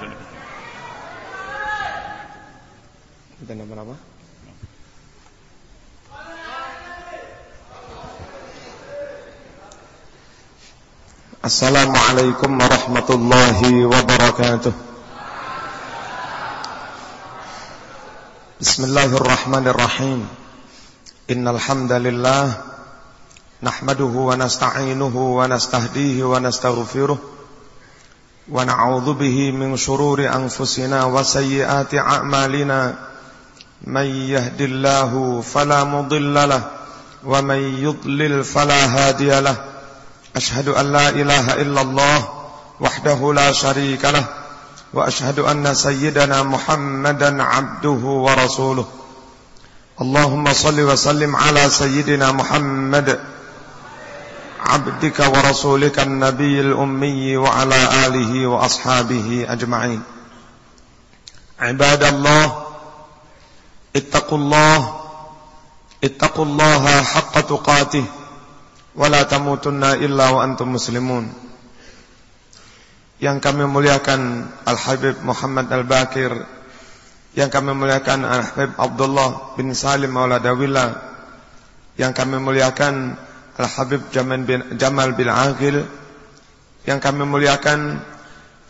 Kita nomor apa? Assalamualaikum warahmatullahi wabarakatuh. Bismillahirrahmanirrahim. Innal hamdalillah nahmaduhu wa nasta'inuhu wa nastahdihi wa nastaghfiruh ونعوذ به من شرور أنفسنا وسيئات أعمالنا. من يهد الله فلا مضل له ومن يضلل فلا هادي له. أشهد أن لا إله إلا الله وحده لا شريك له وأشهد أن سيدنا محمدا عبده ورسوله. اللهم صل وسلم على سيدنا محمد عبدك ورسولك النبي الأمي وعلى آله وأصحابه أجمعين عباد الله اتقوا الله اتقوا الله حق تقاته wala tamutunna illa wa antum muslimun yang kami muliakan Al-Habib Muhammad Al-Bakir yang kami muliakan Al-Habib Abdullah bin Salim Mauladawillah yang kami muliakan Al-Habib Jamal bin, Jamal bin Aqil yang kami muliakan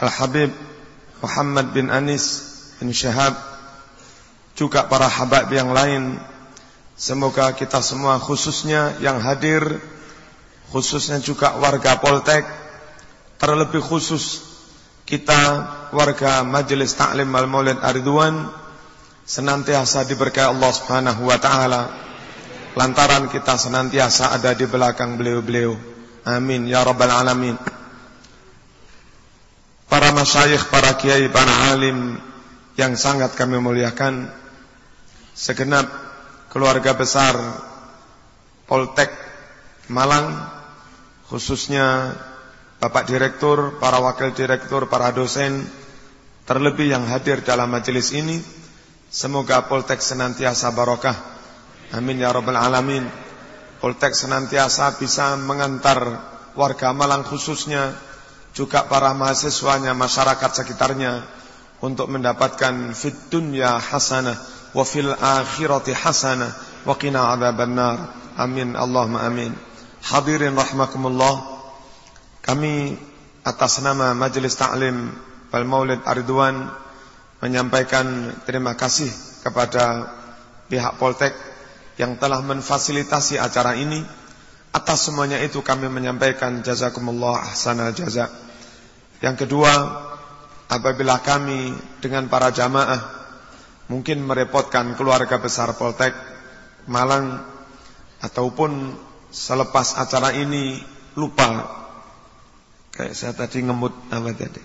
Al-Habib Muhammad bin Anis bin Syahab juga para habib yang lain. Semoga kita semua khususnya yang hadir khususnya juga warga Poltek, terlebih khusus kita warga Majelis Taklim Al Maulid Aridwan senantiasa diberkahi Allah Subhanahu wa taala lantaran kita senantiasa ada di belakang beliau-beliau. Amin ya rabbal alamin. Para masyayikh, para kiai, para alim yang sangat kami muliakan segenap keluarga besar Poltek Malang khususnya Bapak Direktur, para Wakil Direktur, para dosen, terlebih yang hadir dalam majelis ini, semoga Poltek senantiasa barokah. Amin ya rabbal alamin. Poltek senantiasa bisa mengantar warga Malang khususnya juga para mahasiswanya, masyarakat sekitarnya untuk mendapatkan fit dunya hasanah wa fil akhirati hasanah wa qina adzabannar. Amin Allahumma amin. Hadirin rahmakumullah Kami atas nama Majelis Ta'lim Bal Maulid Aridwan Menyampaikan terima kasih kepada pihak Poltek Yang telah menfasilitasi acara ini. Atas semuanya itu kami menyampaikan Jazakumullah ahsanal jaza. Yang kedua Apabila kami dengan para jamaah Mungkin merepotkan keluarga besar Poltek Malang Ataupun selepas acara ini lupa. Kayak saya tadi ngemut apa tadi?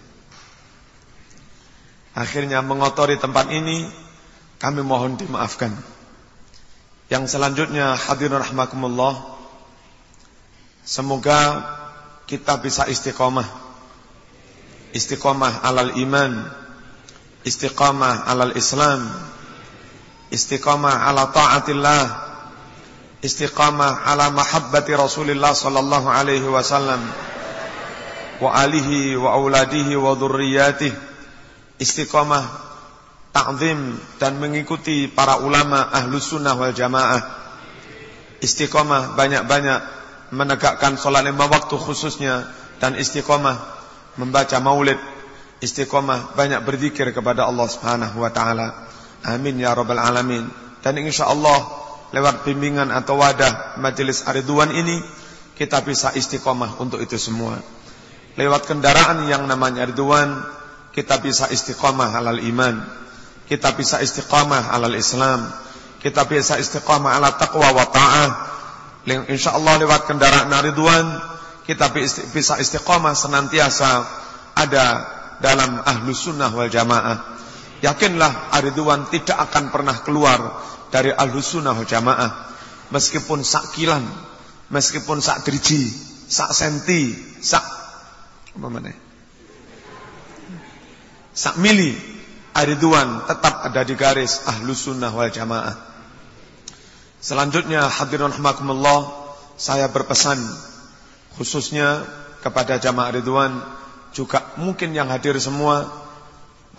Akhirnya mengotori tempat ini kami mohon dimaafkan yang selanjutnya hadirin rahmakumullah semoga kita bisa istiqomah. Istiqomah alal iman istiqomah alal islam istiqomah ala taatillah istiqamah ala mahabbati Rasulullah sallallahu alaihi wasallam wa alihi wa auladihi wa dzurriyyatihi istiqamah ta'zim dan mengikuti para ulama ahlu sunnah wal jamaah istiqamah banyak-banyak menegakkan sholat lima waktu khususnya dan istiqamah membaca maulid istiqamah banyak berzikir kepada Allah Subhanahu wa taala amin ya rabbal alamin dan insyaallah lewat bimbingan atau wadah majelis Ariduan ini kita bisa istiqomah untuk itu semua. Lewat kendaraan yang namanya Ariduan kita bisa istiqomah halal iman. Kita bisa istiqomah halal Islam. Kita bisa istiqomah ala taqwa wa ta'ah. Insyaallah lewat kendaraan Ariduan kita bisa istiqomah senantiasa ada dalam ahlu sunnah wal jamaah. Yakinlah Ariduan tidak akan pernah keluar dari al-sunnah jamaah meskipun sak kilan meskipun sak driji sak senti sak apa mana sak mili Ariduan tetap ada di garis ahlu sunnah wal jamaah selanjutnya hadirin rahmakumullah saya berpesan khususnya kepada jamaah Ridwan juga mungkin yang hadir semua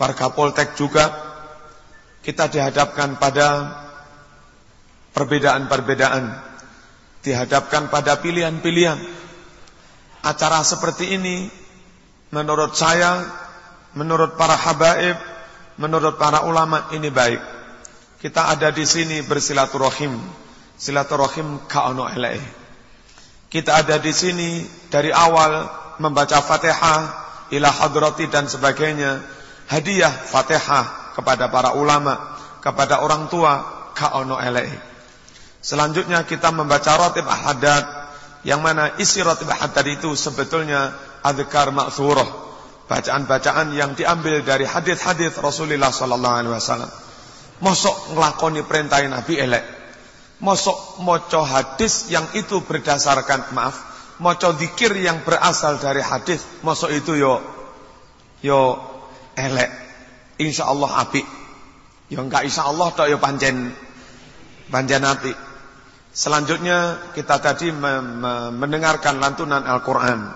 warga Poltek juga kita dihadapkan pada perbedaan-perbedaan, dihadapkan pada pilihan-pilihan. Acara seperti ini menurut saya, menurut para habaib, menurut para ulama ini baik. Kita ada di sini bersilaturahim. Silaturahim kaono eleh. Kita ada di sini dari awal membaca Fatihah, ila hadrati dan sebagainya. Hadiah Fatihah kepada para ulama, kepada orang tua, kaono eleh. Selanjutnya kita membaca rotib ahadat, yang mana isi rotib ahadat itu sebetulnya adhkar ma'thurah. Bacaan-bacaan yang diambil dari hadis-hadis Rasulullah sallallahu alaihi wasallam. Mosok nglakoni perintah Nabi elek. Mosok moco hadis yang itu berdasarkan maaf, moco dikir yang berasal dari hadis, mosok itu yo yo elek. Insya Allah api. Yo enggak insya Allah tok yo panjen panjen api. Selanjutnya kita tadi mendengarkan lantunan Al-Quran.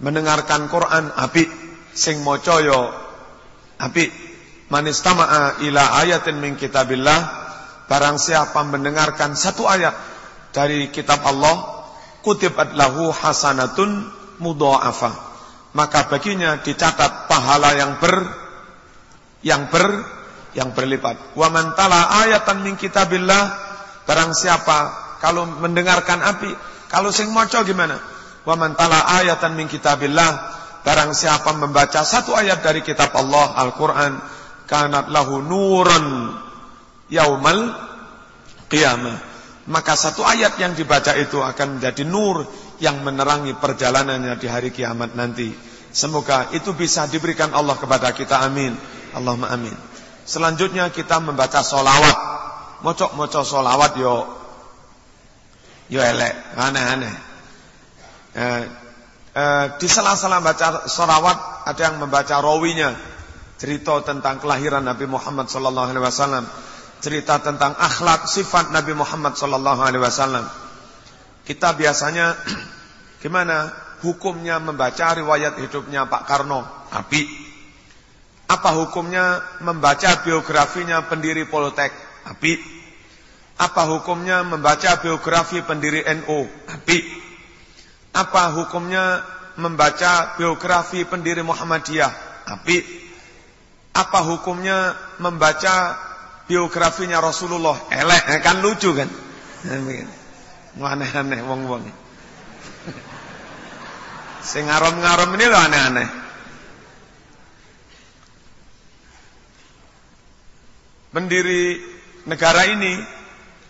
Mendengarkan Quran api. Sing moco yo api. Manistama'a ila ayatin min kitabillah Barang siapa mendengarkan satu ayat Dari kitab Allah Kutibat lahu hasanatun mudha'afah Maka baginya dicatat pahala yang ber Yang ber Yang berlipat Wa man tala ayatan min kitabillah Barang siapa Kalau mendengarkan api Kalau sing moco gimana Wa man tala ayatan min kitabillah Barang siapa membaca satu ayat dari kitab Allah Al-Quran kanat lahu nuran yaumal qiyamah. Maka satu ayat yang dibaca itu akan menjadi nur yang menerangi perjalanannya di hari kiamat nanti. Semoga itu bisa diberikan Allah kepada kita. Amin. Allahumma amin. Selanjutnya kita membaca solawat. Mocok-mocok solawat yo yo elek, aneh-aneh. Eh, eh, di sela-sela baca solawat ada yang membaca rawinya cerita tentang kelahiran Nabi Muhammad sallallahu alaihi wasallam, cerita tentang akhlak sifat Nabi Muhammad sallallahu alaihi wasallam. Kita biasanya gimana hukumnya membaca riwayat hidupnya Pak Karno? Api. Apa hukumnya membaca biografinya pendiri Poltek? Api. Apa hukumnya membaca biografi pendiri NU? Api. Apa hukumnya membaca biografi pendiri Muhammadiyah? Api. Apa hukumnya membaca biografinya Rasulullah? Elek, eh, kan lucu kan? Aneh-aneh wong-wong. Sing ngarom-ngarom ini loh aneh-aneh. Pendiri negara ini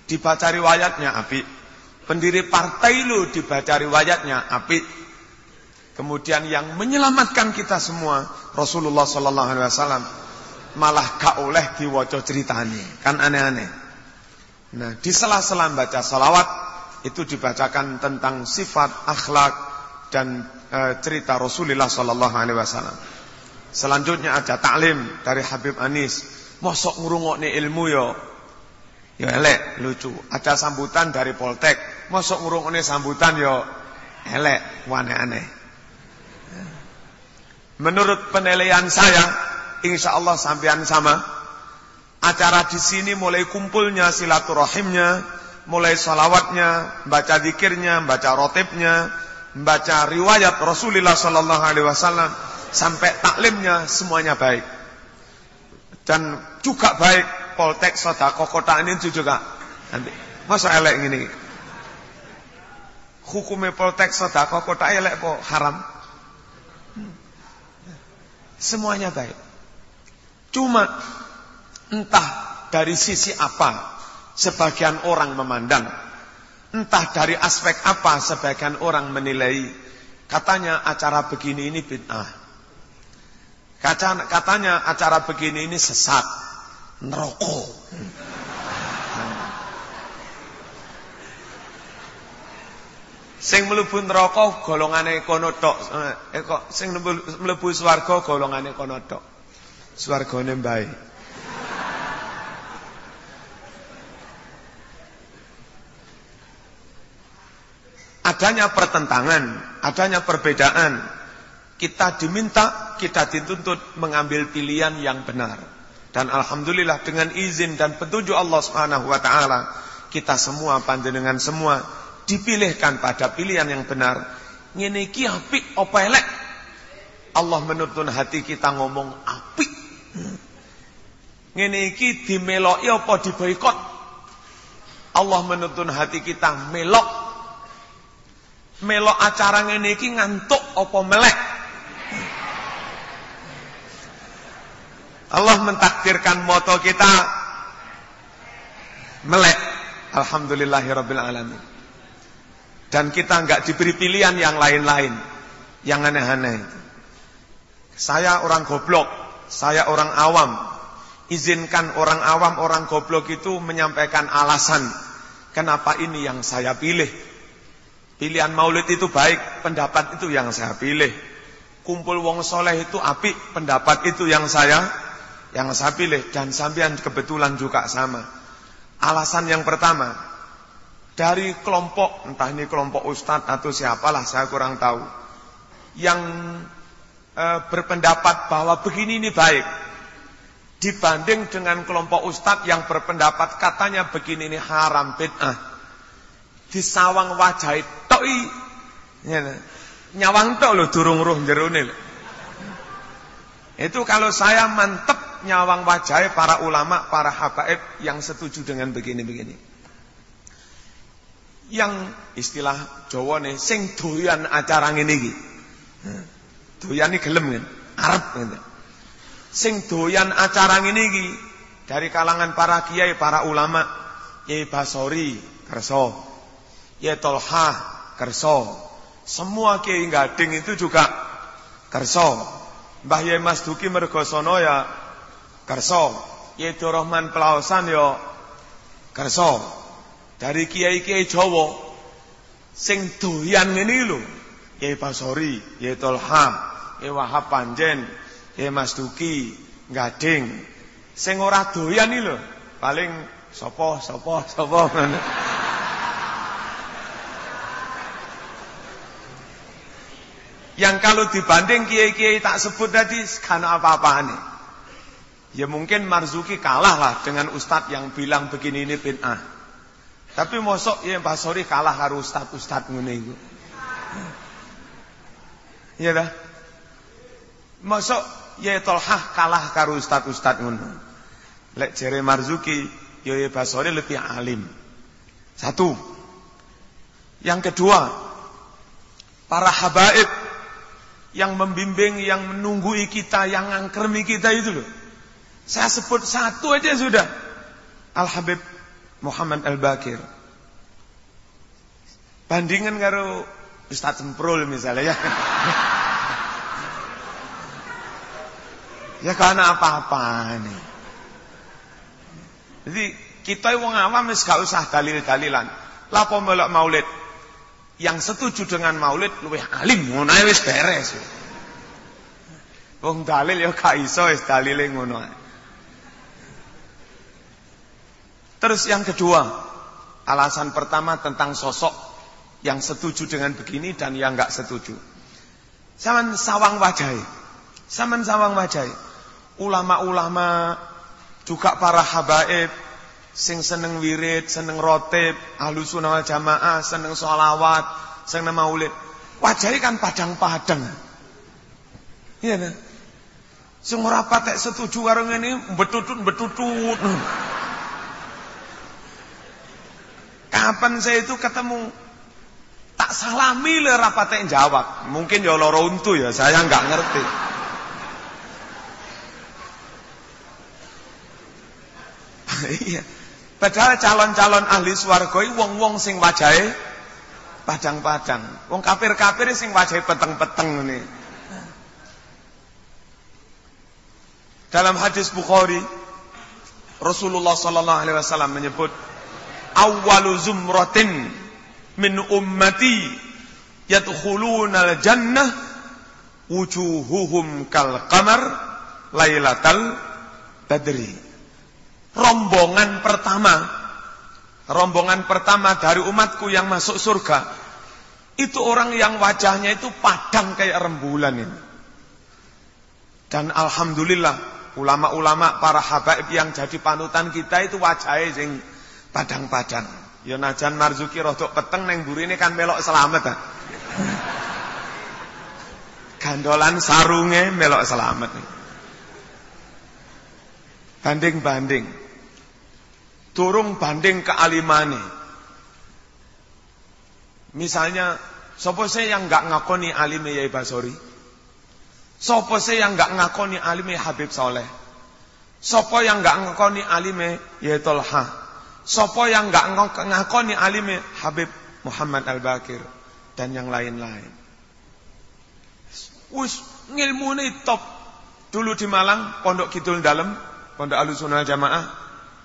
dibaca riwayatnya api. Pendiri partai lu dibaca riwayatnya api. Kemudian yang menyelamatkan kita semua Rasulullah sallallahu alaihi wasallam malah gak oleh diwaca ceritanya. Kan aneh-aneh. Nah, di sela-sela baca salawat itu dibacakan tentang sifat, akhlak dan e, cerita Rasulullah sallallahu alaihi wasallam. Selanjutnya ada taklim dari Habib Anis. Mosok ngrungokne ilmu yo yo elek, lucu. Ada sambutan dari Poltek. Mosok ngrungokne sambutan yo elek, aneh-aneh. Menurut penilaian saya, insya Allah sampean sama. Acara di sini mulai kumpulnya silaturahimnya, mulai salawatnya, baca zikirnya, baca rotibnya, baca riwayat Rasulullah Sallallahu Alaihi Wasallam, sampai taklimnya semuanya baik. Dan juga baik poltek sodako kota ini juga. Nanti masa elek ini. Hukumnya poltek sodako kota elek po haram. Semuanya baik. Cuma entah dari sisi apa sebagian orang memandang. Entah dari aspek apa sebagian orang menilai. Katanya acara begini ini bid'ah. Katanya acara begini ini sesat. Neroko. Sing mlebu neraka golongane kono tok. Eh kok sing mlebu swarga golongane kono tok. Swargane mbae. Adanya pertentangan, adanya perbedaan. Kita diminta, kita dituntut mengambil pilihan yang benar. Dan alhamdulillah dengan izin dan petunjuk Allah Subhanahu wa taala, kita semua panjenengan semua dipilihkan pada pilihan yang benar. Ngene iki apik apa elek? Allah menuntun hati kita ngomong apik. Ngene iki dimeloki apa diboikot? Allah menuntun hati kita melok. Melok acara ngene iki ngantuk apa melek? Allah mentakdirkan moto kita melek. Alhamdulillahirabbil alamin. Dan kita enggak diberi pilihan yang lain-lain, yang aneh-aneh. Saya orang goblok, saya orang awam. Izinkan orang awam, orang goblok itu menyampaikan alasan kenapa ini yang saya pilih. Pilihan maulid itu baik, pendapat itu yang saya pilih. Kumpul wong soleh itu apik, pendapat itu yang saya yang saya pilih dan sampean kebetulan juga sama. Alasan yang pertama, dari kelompok, entah ini kelompok ustadz atau siapalah saya kurang tahu, yang e, berpendapat bahwa begini ini baik, dibanding dengan kelompok ustadz yang berpendapat katanya begini ini haram bid'ah. Disawang wajah toi, nyawang tok lo durung ruh jerone. Itu kalau saya mantep nyawang wajah para ulama, para habaib yang setuju dengan begini-begini. Yang istilah Jawa nih, sing doyan acara ngene iki. Doyan iki gelem kan, arep gitu. Sing doyan acara ngene iki dari kalangan para kiai, para ulama, Kiai Basori, kerso. Kiai Tolha, kerso. Semua kiai gading itu juga kerso. Mbah Yai Mas Duki Mergosono ya kerso. Kiai Rahman Pelausan yo kerso. Dari kiai-kiai Jawa sing doyan ngene lho. Kiai Basori, Kiai Tolha, Kiai Wahab Panjen, Kiai Mas Duki, Gading. Sing ora doyan iki lho, paling sapa sapa sapa Yang kalau dibanding kiai-kiai tak sebut tadi karena apa-apaan Ya mungkin Marzuki kalah lah dengan ustadz yang bilang begini ini bid'ah. Tapi mosok ya Pak Sori kalah karo ustadz-ustadz ngene. Iya dah. Mosok ya Tolhah kalah karo ustadz-ustadz ngono. Lek jere Marzuki ya ya Basori lebih alim. Satu. Yang kedua, para habaib yang membimbing, yang menunggui kita, yang ngangkermi kita itu loh. Saya sebut satu aja sudah. Al-Habib Muhammad Al-Bakir. Bandingan karo Ustaz Semprul misalnya ya. ya karena apa-apa nih. Jadi kita wong awam wis gak usah dalil-dalilan. Lapo melok maulid. Yang setuju dengan maulid luwih alim ngono wis beres. Wong dalil ya gak iso wis dalile ngono ae. Terus yang kedua, alasan pertama tentang sosok yang setuju dengan begini dan yang enggak setuju. Saman sawang wajai. Saman sawang wajai. Ulama-ulama juga para habaib sing seneng wirid, seneng rotib, ahlu sunnah jamaah, seneng sholawat, seneng maulid. Wajai kan padang-padang. Iya nah. Sing ora patek setuju karo ngene betutut-betutut. Kapan saya itu ketemu tak salami le rapate jawab. Mungkin ya loro untu ya, saya nggak ngerti. Iya. Padahal calon-calon ahli swarga wong-wong sing wajahe padang-padang. Wong kafir-kafir sing wajahe peteng-peteng nih. Dalam hadis Bukhari Rasulullah sallallahu alaihi wasallam menyebut awwalu zumratin min ummati yadkhuluna al-jannah wujuhuhum kal qamar lailatal badri. Rombongan pertama rombongan pertama dari umatku yang masuk surga itu orang yang wajahnya itu padang kayak rembulan ini. Dan alhamdulillah ulama-ulama para habaib yang jadi panutan kita itu wajahnya padang-padang. Ya najan Marzuki rodok peteng neng ini kan melok selamat ta. Gandolan sarunge melok selamat. Banding-banding. Turung banding kealimane. Misalnya, sopo saya yang nggak ngakoni alime Yai Basori? Sopo saya yang nggak ngakoni alime Habib Soleh? Sopo yang nggak ngakoni alime Yai Tolha? Sopo yang nggak ngakoni alime Habib Muhammad Al-Bakir? Dan yang lain-lain. Wis ngilmune top. Dulu di Malang, Pondok Kidul Dalam, Pondok Alusunal Jamaah,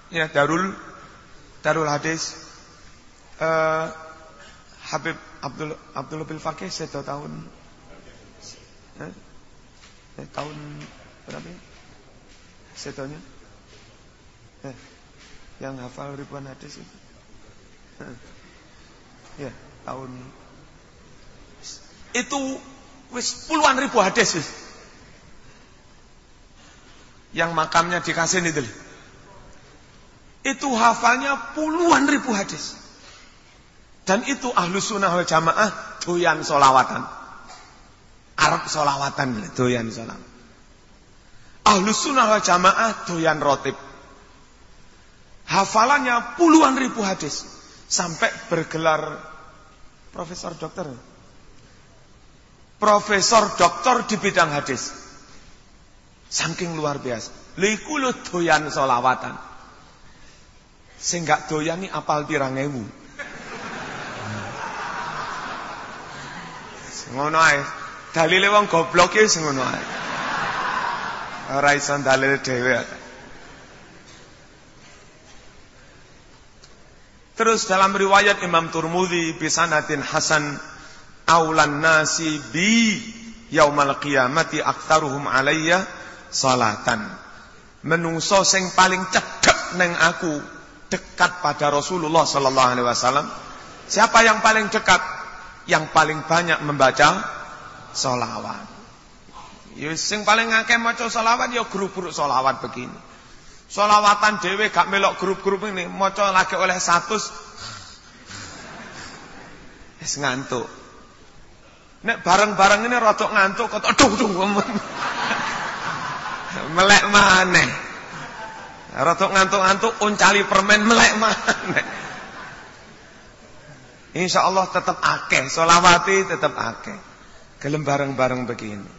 ya Darul Darul Hadis. Uh, Habib Abdul Abdul Bil Fakih satu tahun eh, eh, tahun berapa ya? Setonya? Eh, yang hafal ribuan hadis itu. Ya, tahun itu Wis puluhan ribu hadis wis. Yang makamnya dikasih itu. Itu hafalnya puluhan ribu hadis. Dan itu ahlu sunnah wal jamaah doyan solawatan. Arab solawatan doyan solawatan. Ahlu sunnah wal jamaah doyan rotib. Hafalannya puluhan ribu hadis. Sampai bergelar profesor dokter profesor doktor di bidang hadis. Saking luar biasa. Liku lo doyan solawatan. Sehingga doyan ini apal pirang ewu. Ngono ae. Dalile wong goblok ya ngono ae. Ora iso. Terus dalam riwayat Imam Turmudi bisanatin Hasan aulan nasi bi yaumal qiyamati aktsaruhum alayya salatan. Menungso sing paling cedek neng aku dekat pada Rasulullah sallallahu alaihi wasallam. Siapa yang paling dekat? Yang paling banyak membaca solawat. Ya sing paling akeh maca solawat ya grup-grup solawat begini. Solawatan dewe gak melok grup-grup ini maca lagi oleh satu Wis ngantuk. Nek bareng-bareng ini rotok ngantuk kok aduh aduh melek maneh. Rotok ngantuk-ngantuk uncali permen melek maneh. Insya Allah tetap akeh, solawati tetap akeh. Gelem bareng-bareng begini.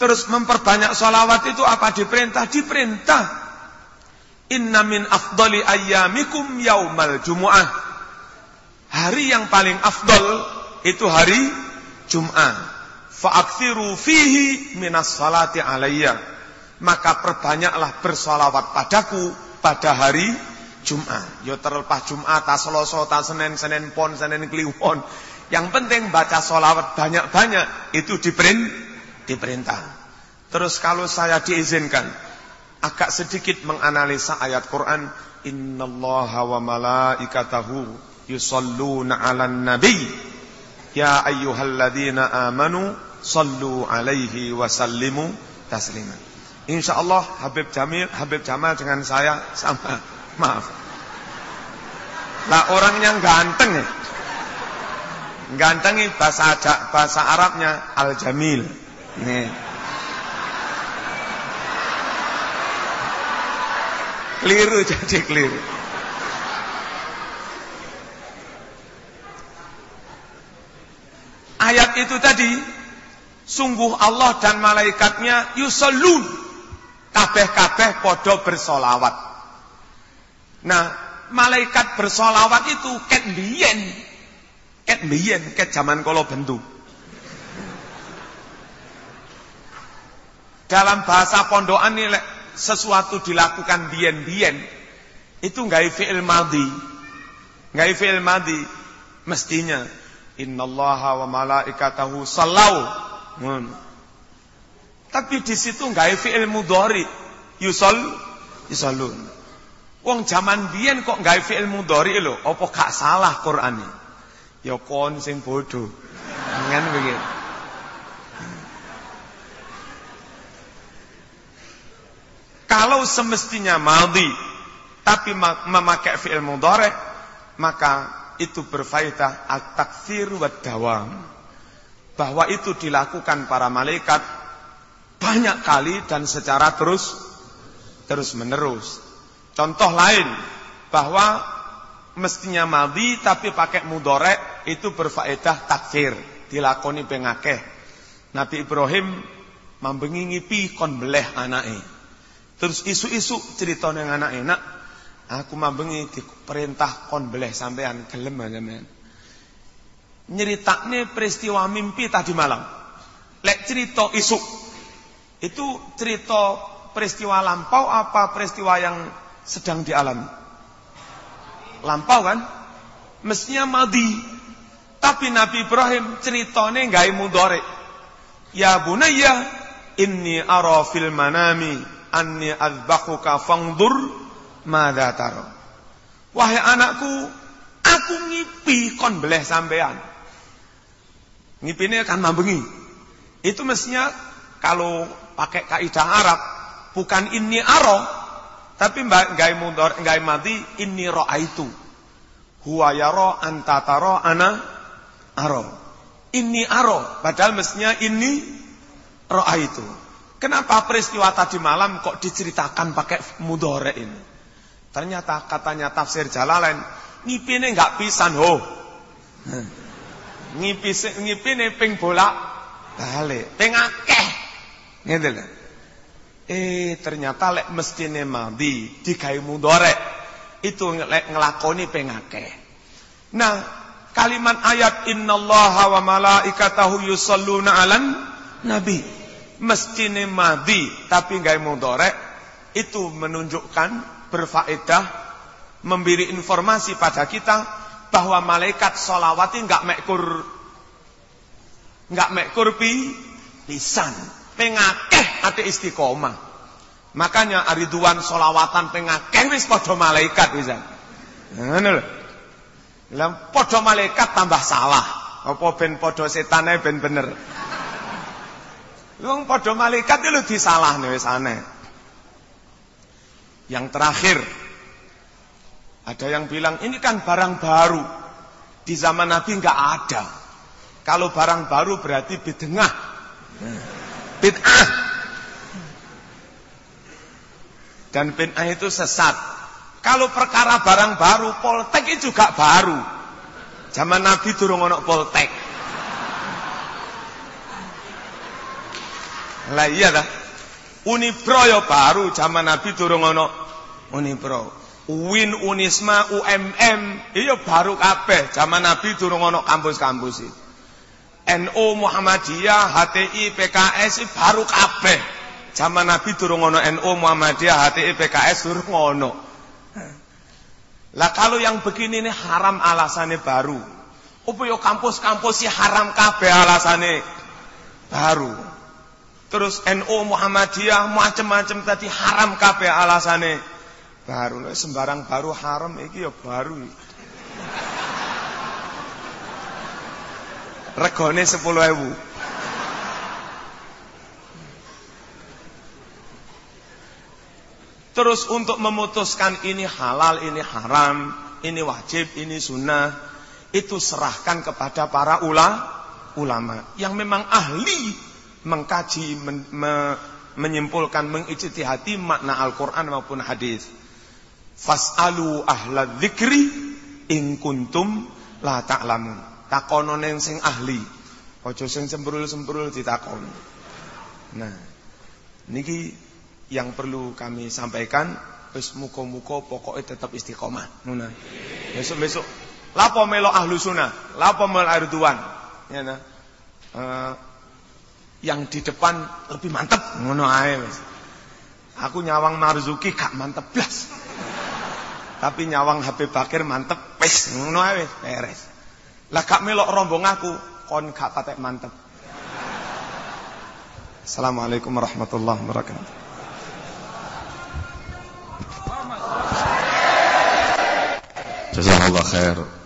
Terus memperbanyak solawat itu apa diperintah? Diperintah. Inna min afdali ayyamikum yaumal jumu'ah. Hari yang paling afdol itu hari Jum'ah. Fa'akthiru fihi minas salati alayya. Maka perbanyaklah bersolawat padaku pada hari Jum'ah. Yo terlepas Jum'ah, ta Selasa, ta Senin, Senin Pon, Senin Kliwon. Yang penting baca solawat banyak-banyak itu diperintah. Terus kalau saya diizinkan agak sedikit menganalisa ayat Quran innallaha wa malaikatahu yusalluna 'alan nabi Ya ayyuhalladzina amanu sallu alaihi wa sallimu taslima. Insyaallah Habib Jamil, Habib Jamal dengan saya sama. Maaf. Lah orangnya ganteng ya. Ganteng bahasa bahasa Arabnya Al Jamil. Nih. Keliru jadi keliru. ayat itu tadi sungguh Allah dan malaikatnya yusallun. Kabeh-kabeh podo bersolawat. Nah malaikat bersolawat itu ket biyen ket biyen ket zaman kala bentu. Dalam bahasa pondokan ini sesuatu dilakukan biyen-biyen itu nggak fi'il madhi nggak fi'il madhi mestinya Innallaha wa malaikatahu sallau. Hmm. Tapi di situ nggak fi'il mudhari. Yusol yusallun. Wong zaman biyen kok nggak fi'il mudhari lho, apa gak salah Qur'ane? Ya kon sing bodoh. Ngen begitu. Kalau semestinya maldi tapi memakai fi'il mudhari maka itu berfaedah at-takfir wa dawam. Bahwa itu dilakukan para malaikat banyak kali dan secara terus terus menerus. Contoh lain bahwa mestinya maldi tapi pakai mudhari itu berfaedah takfir, dilakoni pengakeh. Nabi Ibrahim mambengi ngipi kon beleh anake. Terus isu-isu cerita ning anake, "Nak, aku mambengi diperintah kon beleh sampean gelem sampean." Nyeritakne peristiwa mimpi tadi malam. Lek cerita isu. Itu cerita peristiwa lampau apa peristiwa yang sedang dialami? Lampau kan? Mestinya madi. Tapi Nabi Ibrahim ceritane gawe mudhari. Ya bunayya inni ara fil manami anni azbahuka fangdur madza taro. Wahai anakku, aku ngipi kon beleh sampean. Ngipine kan mambengi. Itu mestinya kalau pakai kaidah Arab bukan inni aro tapi gawe mudhar gawe mati inni raaitu. Huwa yara anta tara ana aro. Inni aro padahal mestinya ini raaitu. Kenapa peristiwa tadi malam kok diceritakan pakai mudore ini? Ternyata katanya tafsir Jalalain, ngipine enggak pisan ho. Ngipise ngipine ping bolak balik, ping akeh. Ngene lho. Eh ternyata lek mestine mandi digawe mudore itu lek ngelakoni ping akeh. Nah, kalimat ayat innallaha wa malaikatahu yusalluna 'alan nabi mestine madi tapi nggak mudorek itu menunjukkan berfaedah memberi informasi pada kita bahwa malaikat solawati nggak mekur nggak mekur pi pisan pengakeh ate istiqomah. Makanya ariduan solawatan pengakeh wis podo malaikat bisa ngono lah podo malaikat tambah salah. Apa ben podo setane ben bener Wong padha malaikat itu disalahne wis aneh. Yang terakhir ada yang bilang ini kan barang baru. Di zaman Nabi enggak ada. Kalau barang baru berarti bid'ah. Bid'ah. Dan bid'ah itu sesat. Kalau perkara barang baru, poltek itu juga baru. Zaman Nabi turun ono poltek. Lah iya dah. Unipro ya baru zaman Nabi durung ana Unipro. Win Unisma UMM iya baru kabeh zaman Nabi durung ana kampus-kampus iki. NU Muhammadiyah, HTI, PKS baru kabeh. Zaman Nabi durung ana NU Muhammadiyah, HTI, PKS durung ana. Lah kalau yang begini ini haram alasannya baru. Apa yo kampus-kampus sih haram kabeh alasannya baru. Terus NU Muhammadiyah macam-macam tadi haram kabeh alasane. Baru sembarang baru haram iki ya baru. Regane 10.000. Terus untuk memutuskan ini halal, ini haram, ini wajib, ini sunnah, itu serahkan kepada para ulama yang memang ahli mengkaji, men, me, menyimpulkan, mengijtihati makna Al-Quran maupun hadis. Fas'alu ahla dzikri in kuntum la ta'lamun. Takono yang sing ahli. Ojo sing sembrul-sembrul ditakon. Nah, niki yang perlu kami sampaikan wis muka-muka pokoknya tetap istiqomah. Nuna. Besok-besok lapo melo ahlu sunnah, lapo melo arduan. Ya nah. Uh, yang di depan lebih mantep ngono ae. Aku nyawang Marzuki gak mantep blas. Tapi nyawang HP Bakir mantep wis ngono ae beres. Lah gak melok rombong aku kon gak patek mantep. Assalamualaikum warahmatullahi wabarakatuh. Jazakallah khair